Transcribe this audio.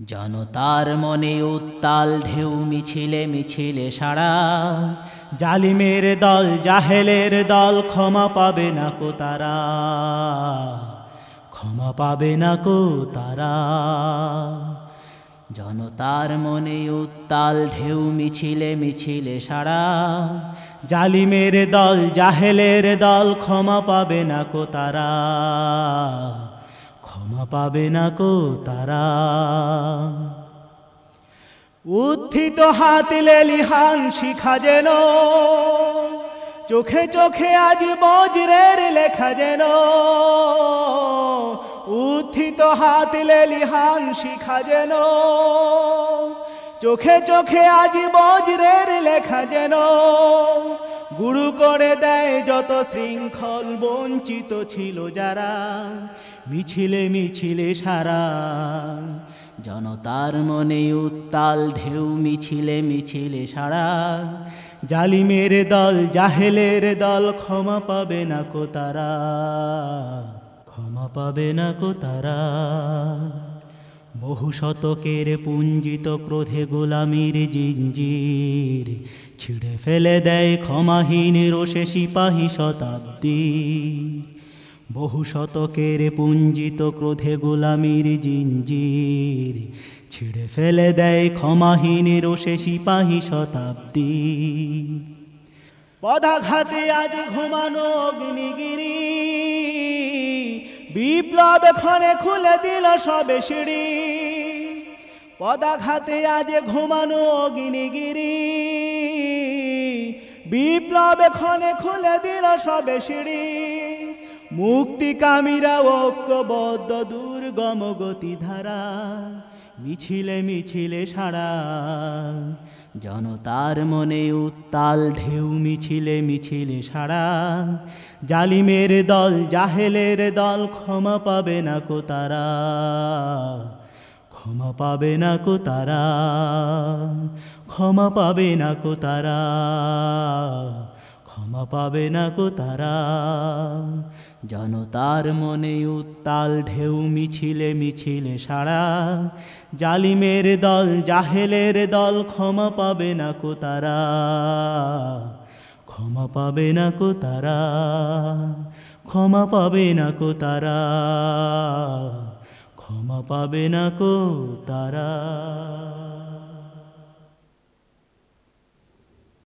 জনতার মনে উত্তাল ঢেউ, মিছিলে মিছিলে সারা জালিমের দল, জাহেলের দল ক্ষমা পাবে না কো তারা। ক্ষমা পাবে না কো তারা। জনতার মনে উত্তাল ঢেউ, মিছিলে মিছিলে সারা জালিমের দল, জাহেলের দল ক্ষমা পাবে না কো তারা। ক্ষমা পাবে না কো তারা। উত্থিত হাত লেলিহান শিখা যেন, চোখে চোখে আজ বজ্রের লেখা যেন। উত্থিত হাত লেলিহান শিখা যেন, চোখে চোখে আজ বজ্রের লেখা যেন। গুরু করে দেয় যত শৃঙ্খল বঞ্চিত ছিল যারা, মিছিলে মিছিলে সারা। জনতার মনে উত্তাল ঢেউ মিছিলে মিছিলে সারা। জালিমের দল, জাহেলের দল ক্ষমা পাবে না কো তারা। ক্ষমা পাবে না কো তারা। বহু শতকের পুঞ্জিত ক্রোধে গোলামির জিঞ্জির। ছিঁড়ে ফেলে দেয় ক্ষমাহীন রোষে সিপাহী শতাব্দী। বহু শতকের পুঞ্জিত ক্রোধে গোলামির জিঞ্জির। ছিঁড়ে ফেলে দেয় ক্ষমাহীন রোষে সিপাহী শতাব্দী। পদাঘাতে আজ ঘুমানো অগ্নিগিরি। বিপ্লব ক্ষণে খুলে দিল সবে সিঁড়ি। পদাঘাতে আজ ঘুমানো অগ্নিগিরি। বিপ্লব ক্ষণে খুলে দিল সবে সিঁড়ি। মুক্তি কামিরা ঐক্যবদ্ধ দুর্গম গতি ধারা মিছিলে মিছিলে সারা জনতার মনে উত্তাল ঢেউ, মিছিলে মিছিলে সারা জালিমের দল, জাহেলের দল, ক্ষমা পাবে না কো তারা। ক্ষমা পাবে না কো তারা। ক্ষমা পাবে না কো তারা। ক্ষমা পাবে না কো তারা। জনতার মনে উত্তাল ঢেউ, মিছিলে মিছিলে সারা জালিমের দল, জাহেলের দল ক্ষমা পাবে না কো তারা। ক্ষমা পাবে না কো তারা। ক্ষমা পাবে না কো তারা। ক্ষমা পাবে না কো তারা।